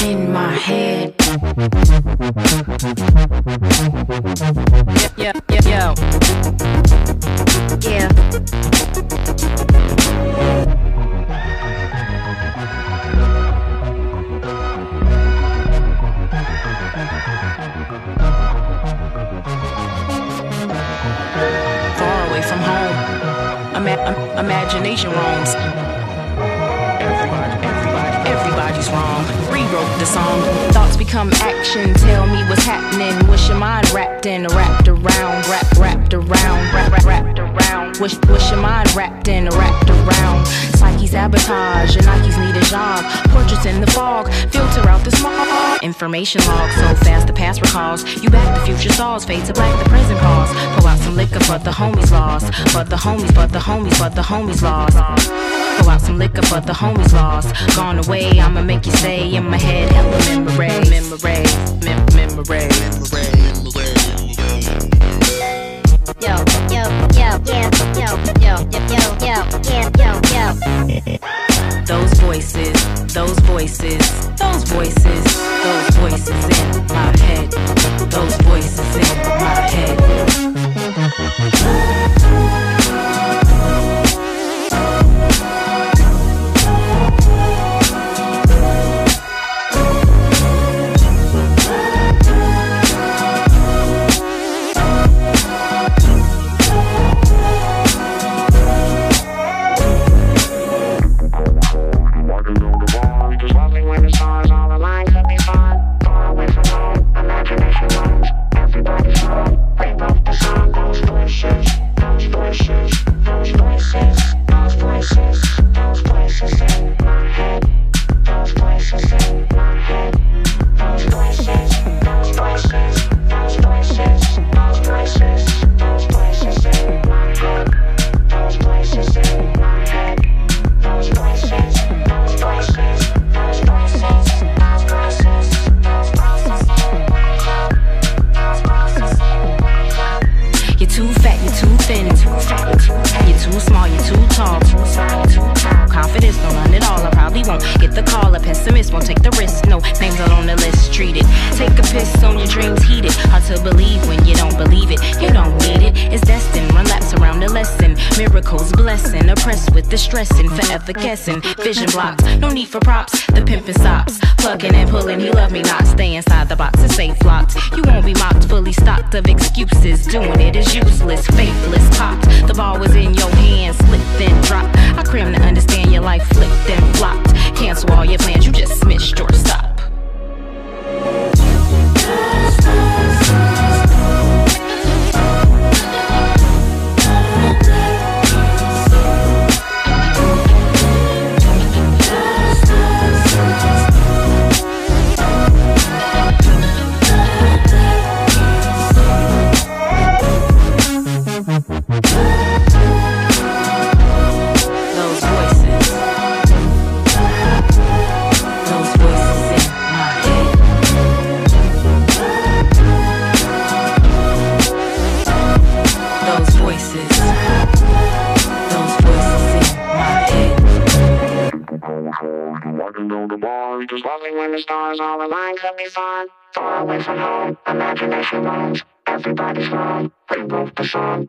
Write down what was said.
In my head. Ima- im- imagination roams. Everybody, everybody, everybody's wrong. Rewrote the song. Thoughts become action. Tell me what's happening. Wish your mind wrapped in, wrapped around, wrapped, wrapped around, wrap, wrap, wrapped around. Wish, wish your mind wrapped in, wrapped around. Psyche sabotage. Your Nikes need a job. Portraits in the fog. Filter out the smog. Information logs so fast the past recalls. You back the future saws, fade to black the present calls. Pull out some liquor, but the homies lost. But the homies, but the homies, but the homies lost. Pull out some liquor, but the homies lost. Gone away, I'ma make you stay in my head. Hella memory, memory, mem memory, memory, memory. Yo, yo, yo, yeah, yo, yo, yo, yo, yo, yeah, yo, yo. those voices, those voices, those voices. Pessimist won't take the risk. No names are on the list. Treat it. Take a piss on your dreams heated. Hard to believe when you don't believe it. You don't need it. It's destined. Run laps around the lesson. Miracles blessing. Oppressed with the stressing. Forever guessing. Vision blocks. No need for props. The pimpin' stops. Plugging and pulling. He love me not. Stay inside the box and safe locked. You won't be mocked. Fully stocked of excuses. Doing it is useless. Faithless. Popped. The ball was in your hands. Slipped and dropped. I cram to understand your life flipped and flopped. Cancel all your plans. You just missed your stop. Walking on the wall, just walking when the stars all align could be fun. Far away from home, imagination roams. Everybody's wrong. Rewrote the song,